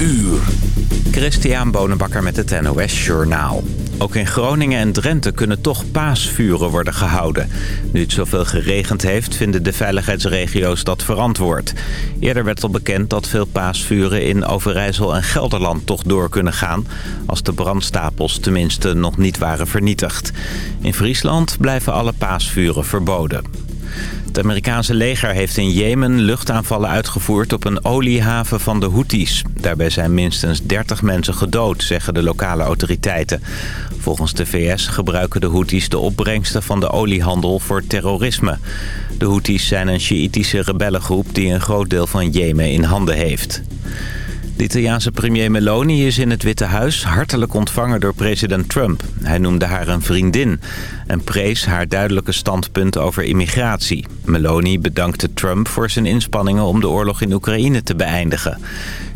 uur. Christian Bonenbakker met het NOS Journaal. Ook in Groningen en Drenthe kunnen toch paasvuren worden gehouden. Nu het zoveel geregend heeft, vinden de veiligheidsregio's dat verantwoord. Eerder werd al bekend dat veel paasvuren in Overijssel en Gelderland toch door kunnen gaan... als de brandstapels tenminste nog niet waren vernietigd. In Friesland blijven alle paasvuren verboden. Het Amerikaanse leger heeft in Jemen luchtaanvallen uitgevoerd op een oliehaven van de Houthis. Daarbij zijn minstens 30 mensen gedood, zeggen de lokale autoriteiten. Volgens de VS gebruiken de Houthis de opbrengsten van de oliehandel voor terrorisme. De Houthis zijn een Sjiïtische rebellengroep die een groot deel van Jemen in handen heeft. De Italiaanse premier Meloni is in het Witte Huis hartelijk ontvangen door president Trump. Hij noemde haar een vriendin en prees haar duidelijke standpunt over immigratie. Meloni bedankte Trump voor zijn inspanningen om de oorlog in Oekraïne te beëindigen.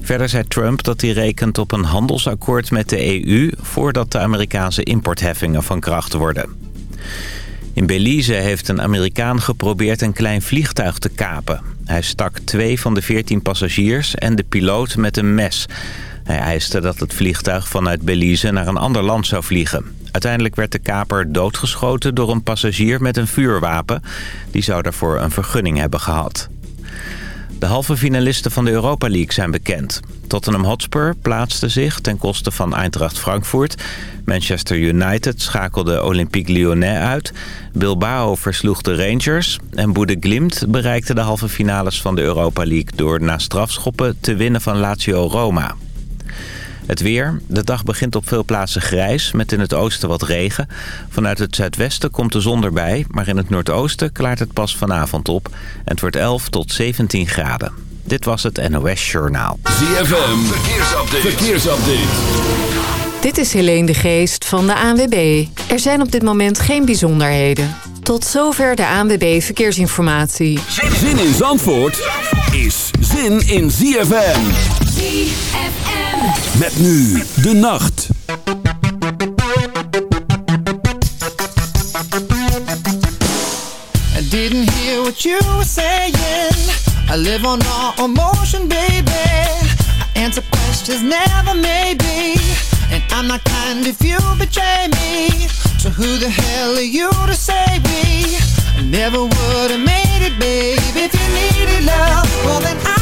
Verder zei Trump dat hij rekent op een handelsakkoord met de EU... voordat de Amerikaanse importheffingen van kracht worden. In Belize heeft een Amerikaan geprobeerd een klein vliegtuig te kapen. Hij stak twee van de veertien passagiers en de piloot met een mes. Hij eiste dat het vliegtuig vanuit Belize naar een ander land zou vliegen. Uiteindelijk werd de kaper doodgeschoten door een passagier met een vuurwapen. Die zou daarvoor een vergunning hebben gehad. De halve finalisten van de Europa League zijn bekend. Tottenham Hotspur plaatste zich ten koste van Eintracht Frankfurt. Manchester United schakelde Olympique Lyonnais uit. Bilbao versloeg de Rangers. En Boede Glimt bereikte de halve finales van de Europa League... door na strafschoppen te winnen van Lazio Roma. Het weer. De dag begint op veel plaatsen grijs, met in het oosten wat regen. Vanuit het zuidwesten komt de zon erbij, maar in het noordoosten klaart het pas vanavond op. En het wordt 11 tot 17 graden. Dit was het NOS Journaal. ZFM, verkeersupdate. verkeersupdate. Dit is Helene de Geest van de ANWB. Er zijn op dit moment geen bijzonderheden. Tot zover de ANWB Verkeersinformatie. Zin in Zandvoort is zin in ZFM. ZFM. Met nu de nacht. I didn't hear what you were saying. I live on all emotion, baby. I answer questions, never maybe. And I'm not kind if you betray me. So who the hell are you to say we never would have made it, babe? If you needed love, well then ask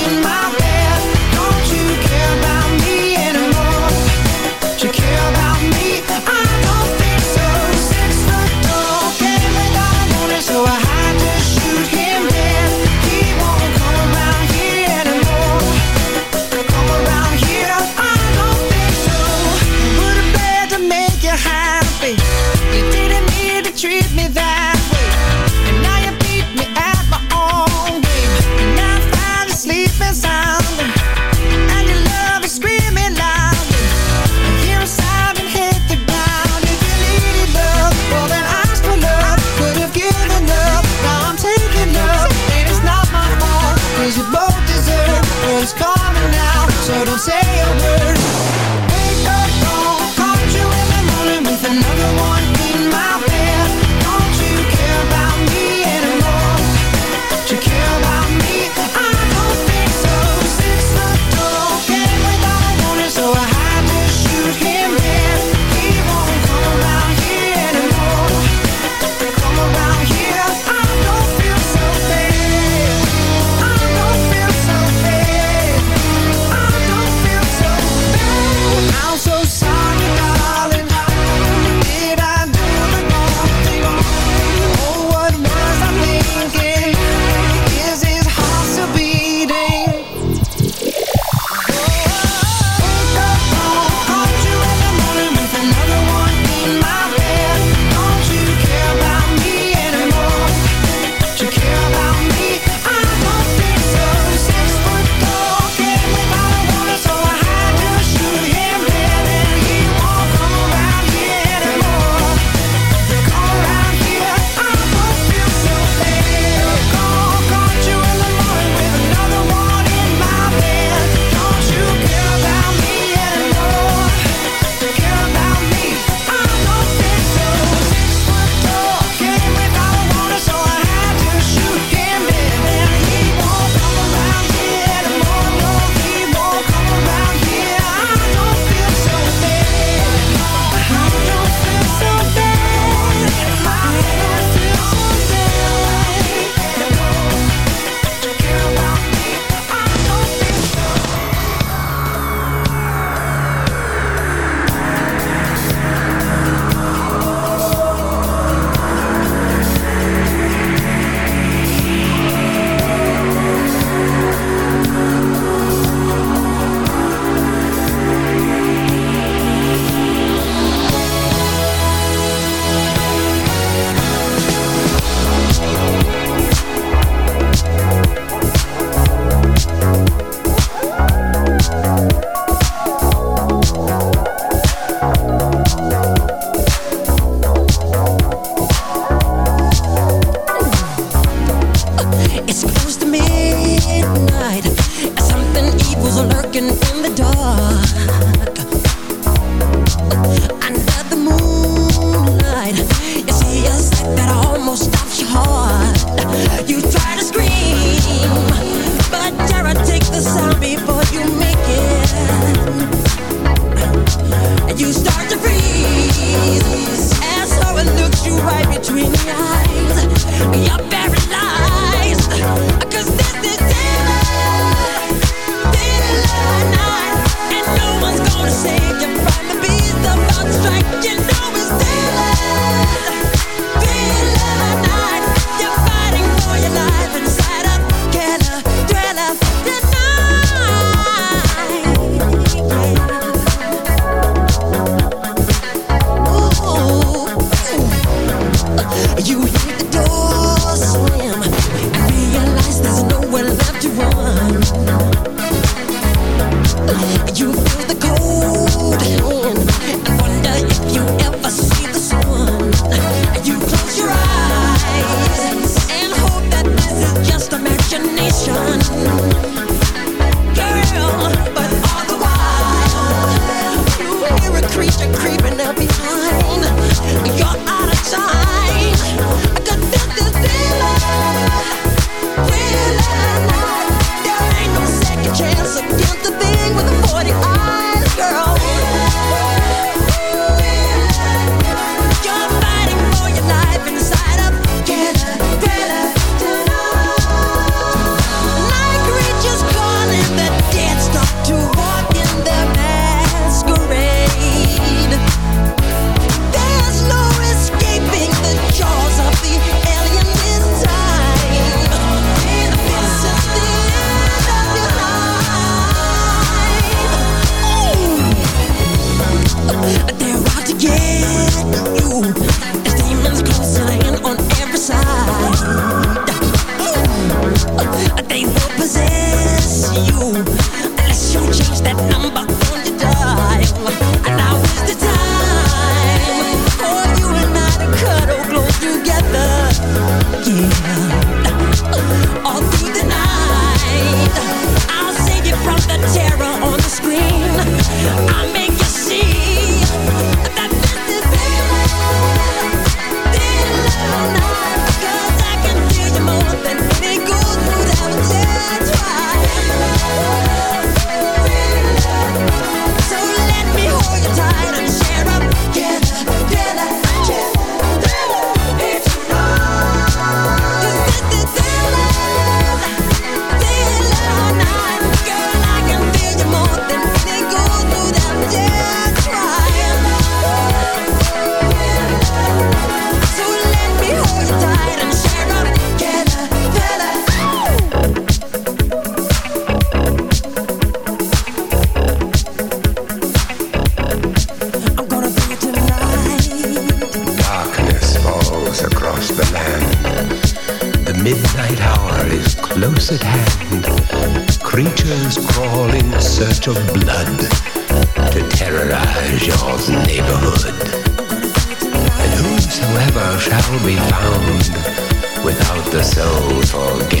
forget.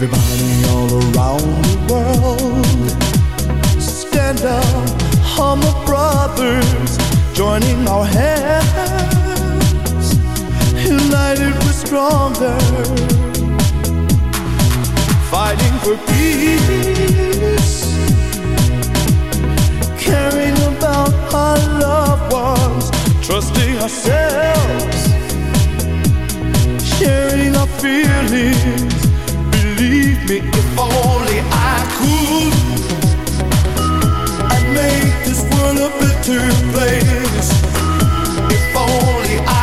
Everybody all around the world. Stand up, Hummer Brothers Joining our hands. United we're stronger. Fighting for peace. Caring about our loved ones Trusting ourselves. Sharing our feelings if only I could. I'd make this world a better place if only I.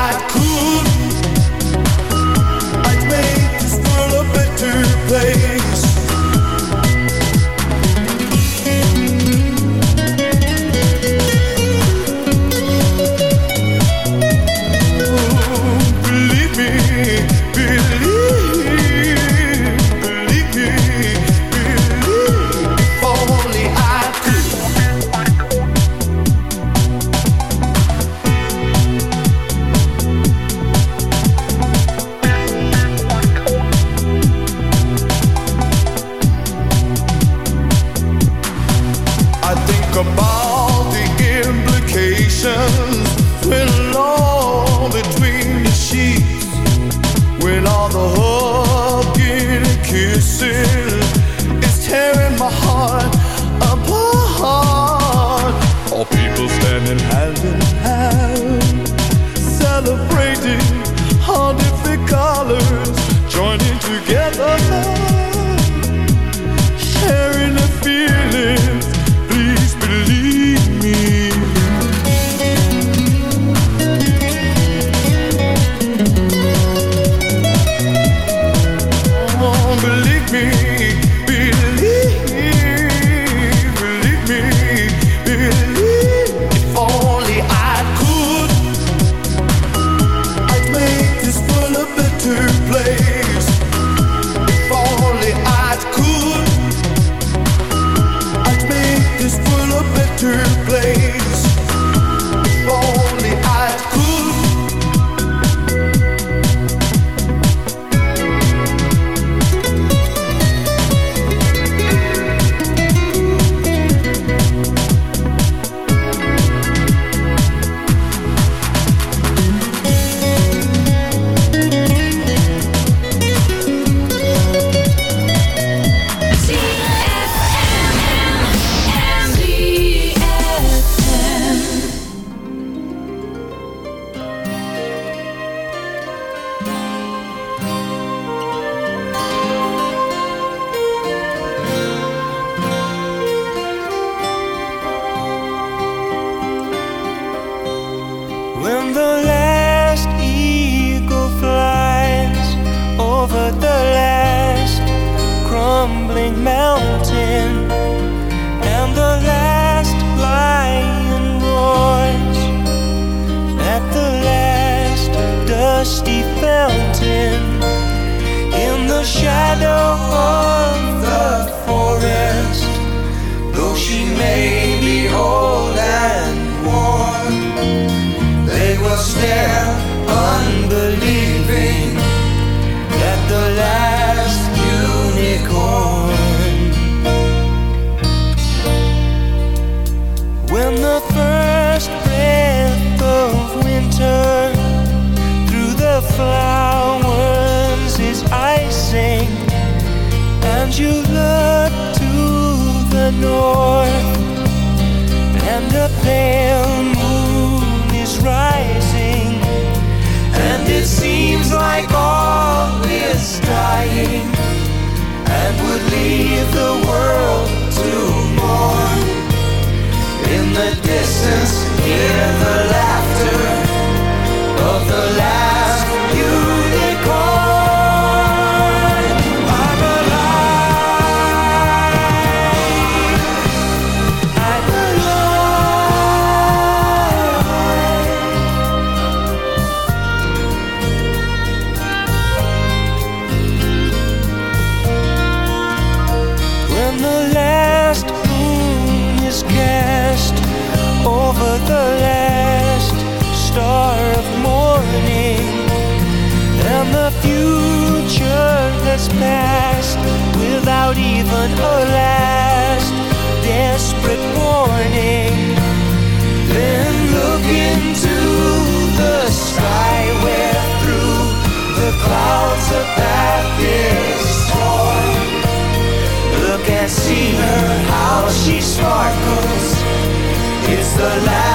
the last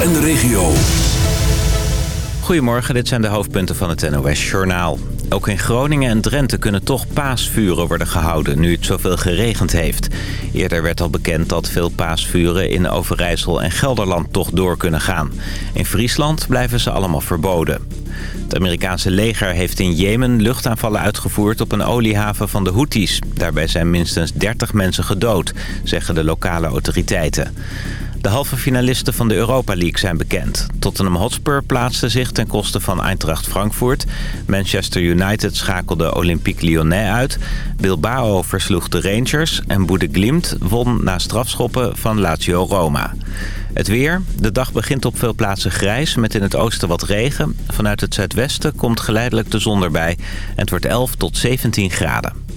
En de regio. Goedemorgen, dit zijn de hoofdpunten van het NOS-journaal. Ook in Groningen en Drenthe kunnen toch paasvuren worden gehouden... nu het zoveel geregend heeft. Eerder werd al bekend dat veel paasvuren in Overijssel en Gelderland toch door kunnen gaan. In Friesland blijven ze allemaal verboden. Het Amerikaanse leger heeft in Jemen luchtaanvallen uitgevoerd op een oliehaven van de Houthis. Daarbij zijn minstens 30 mensen gedood, zeggen de lokale autoriteiten. De halve finalisten van de Europa League zijn bekend. Tottenham Hotspur plaatste zich ten koste van Eintracht Frankfurt. Manchester United schakelde Olympique Lyonnais uit. Bilbao versloeg de Rangers. En Boede Glimt won na strafschoppen van Lazio Roma. Het weer. De dag begint op veel plaatsen grijs met in het oosten wat regen. Vanuit het zuidwesten komt geleidelijk de zon erbij. En het wordt 11 tot 17 graden.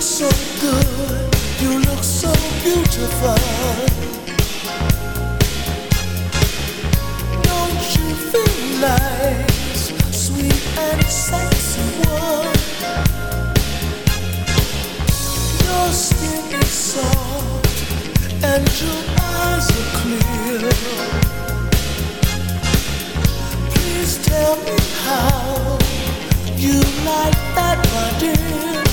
So good, you look so beautiful. Don't you feel sweet and sexy? Your skin is soft and your eyes are clear. Please tell me how you like that, my dear.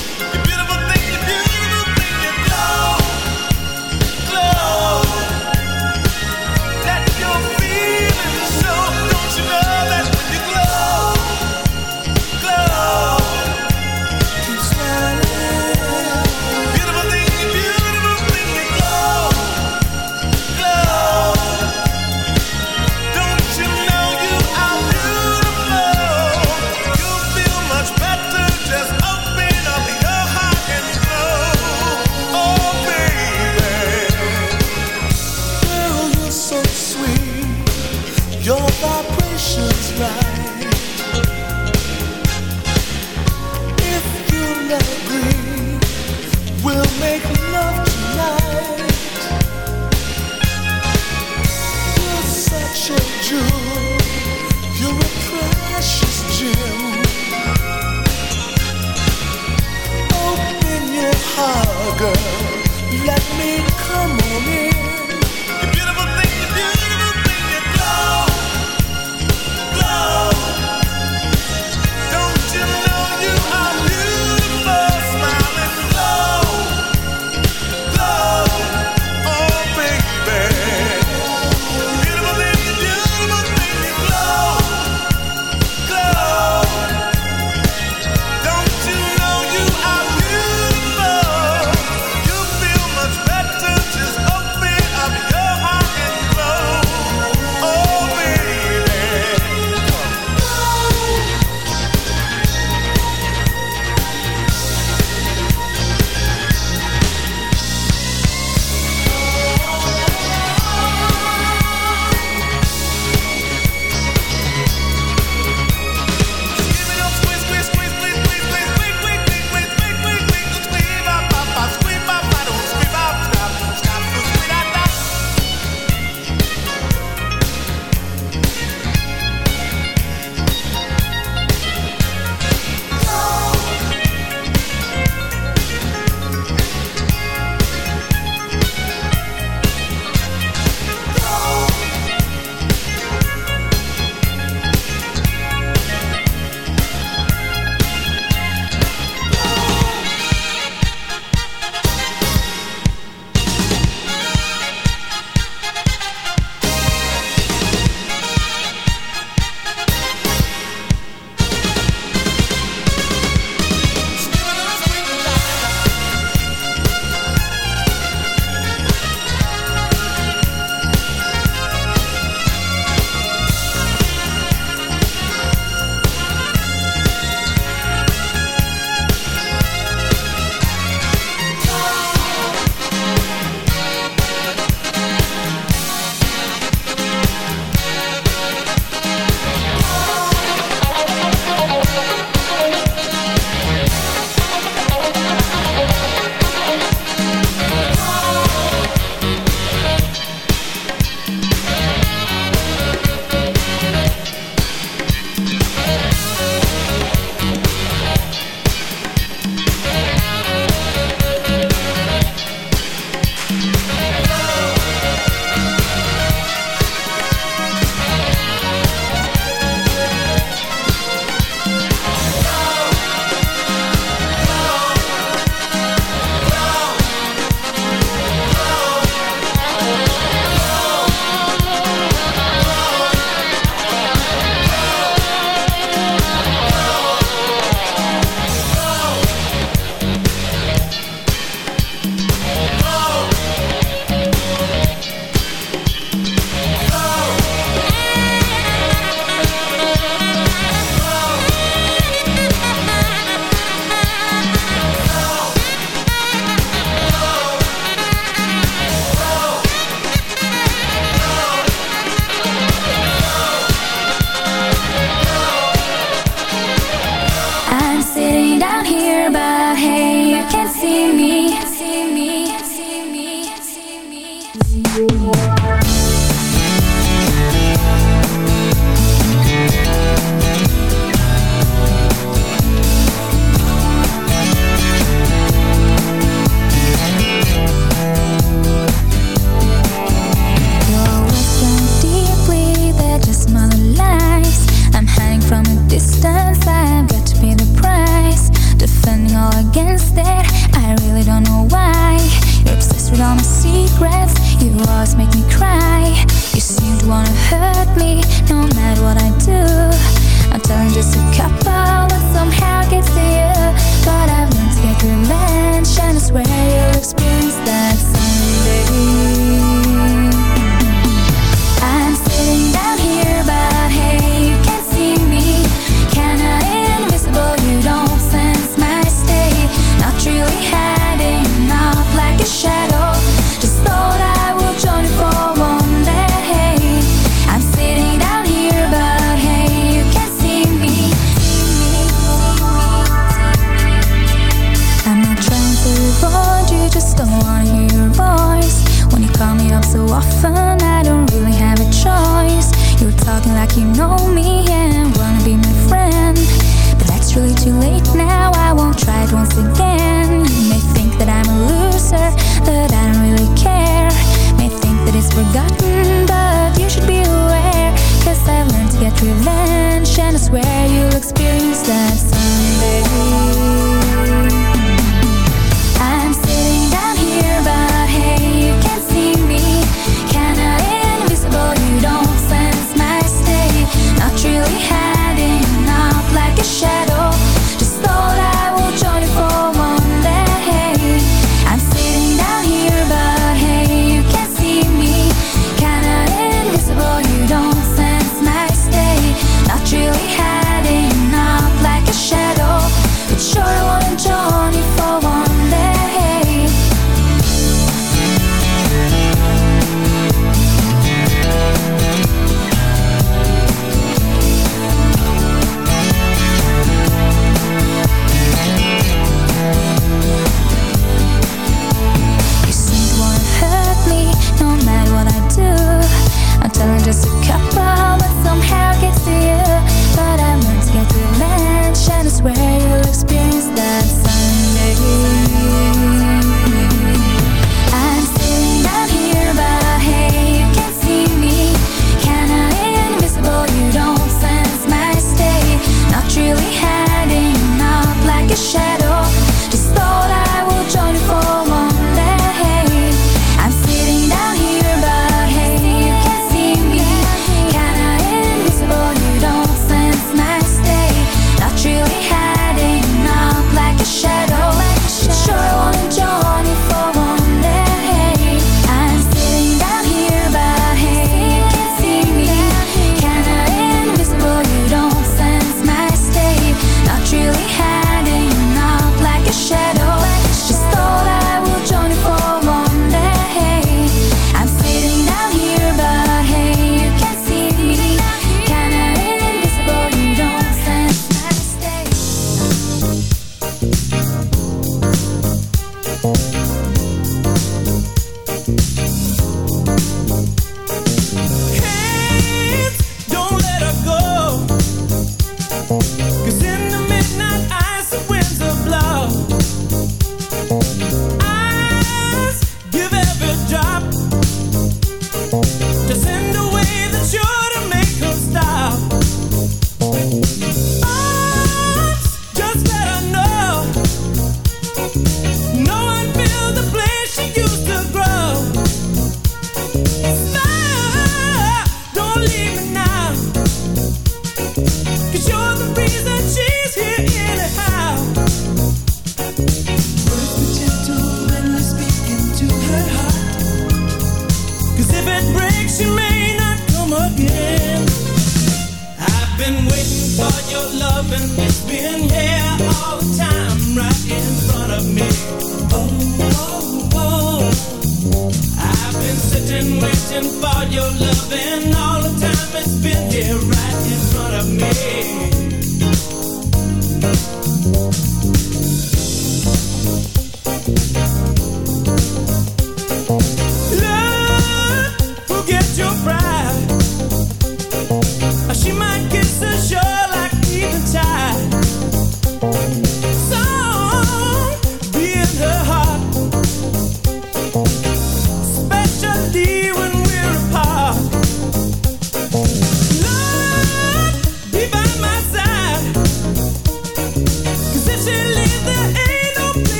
Reason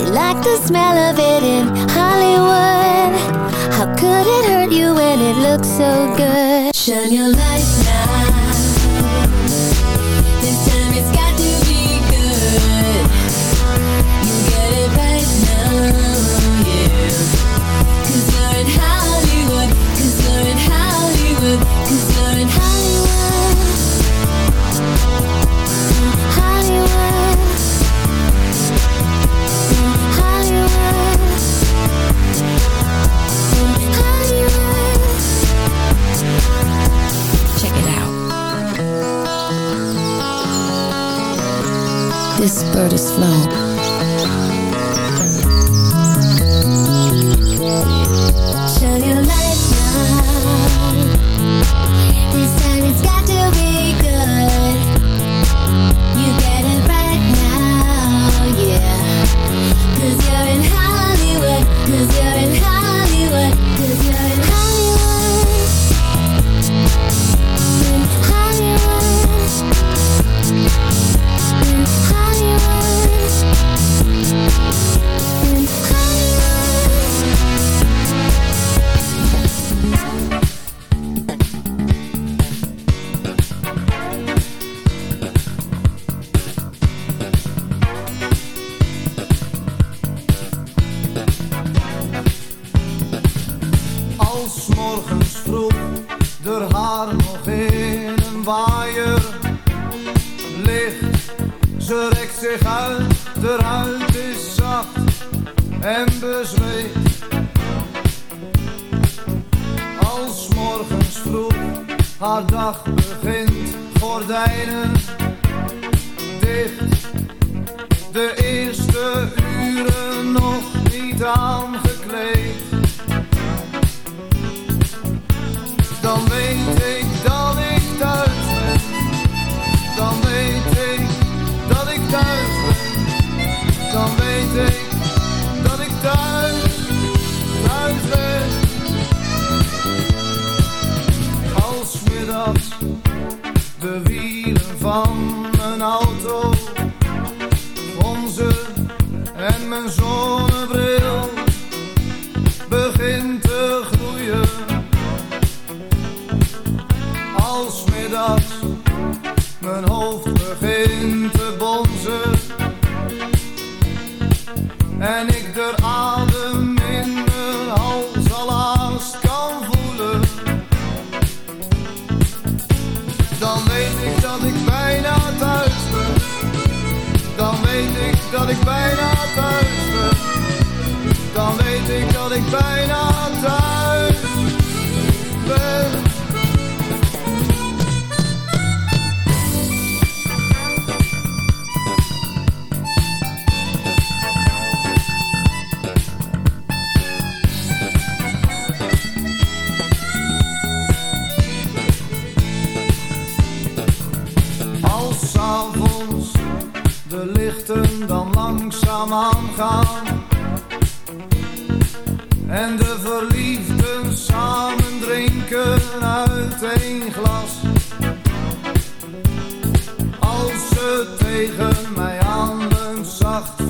They like the smell of it in Hollywood. How could it hurt you when it looks so good? Shine your light. bird is flown. haar dag begint, gordijnen dicht. De eerste uren nog niet aangekleed.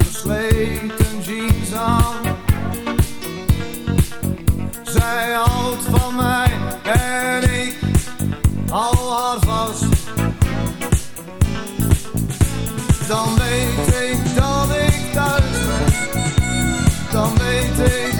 versleten jeans aan. Zij houdt van mij en ik al haar vast. Dan weet ik dat ik thuis ben. Dan weet ik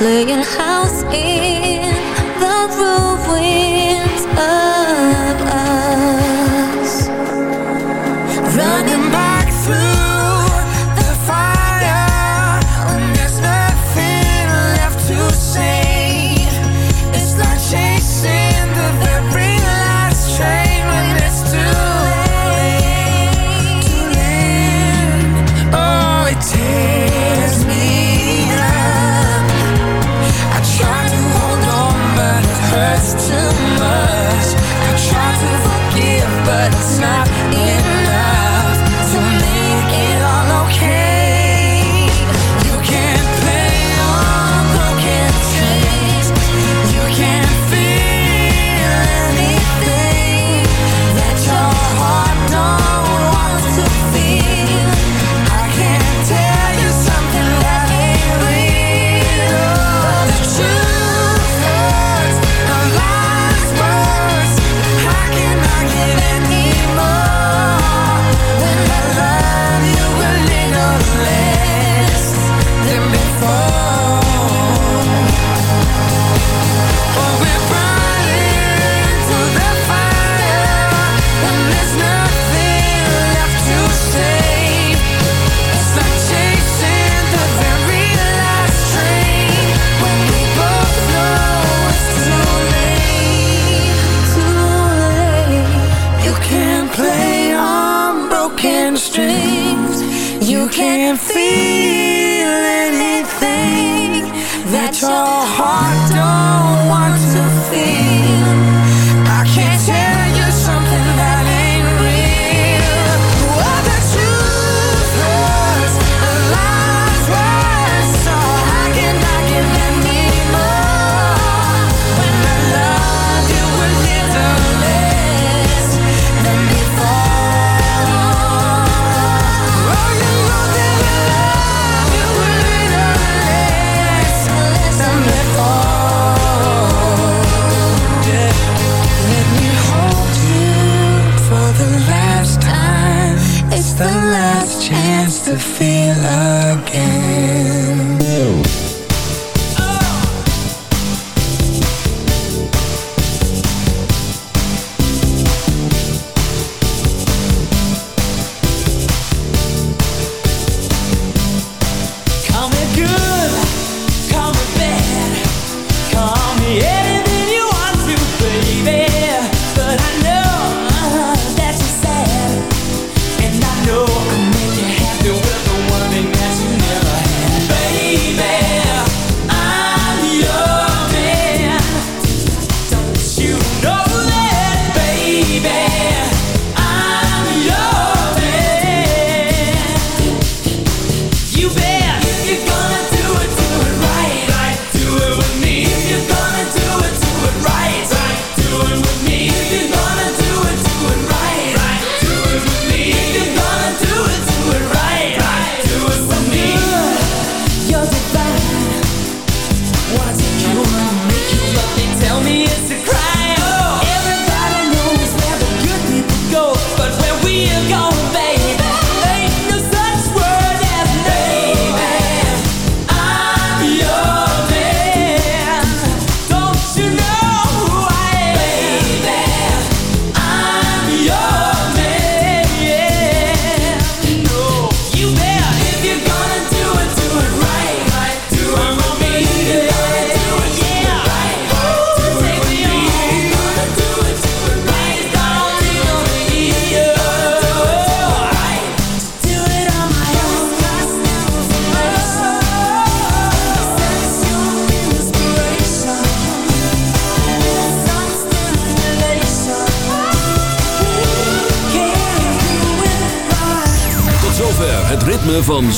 泪眼寒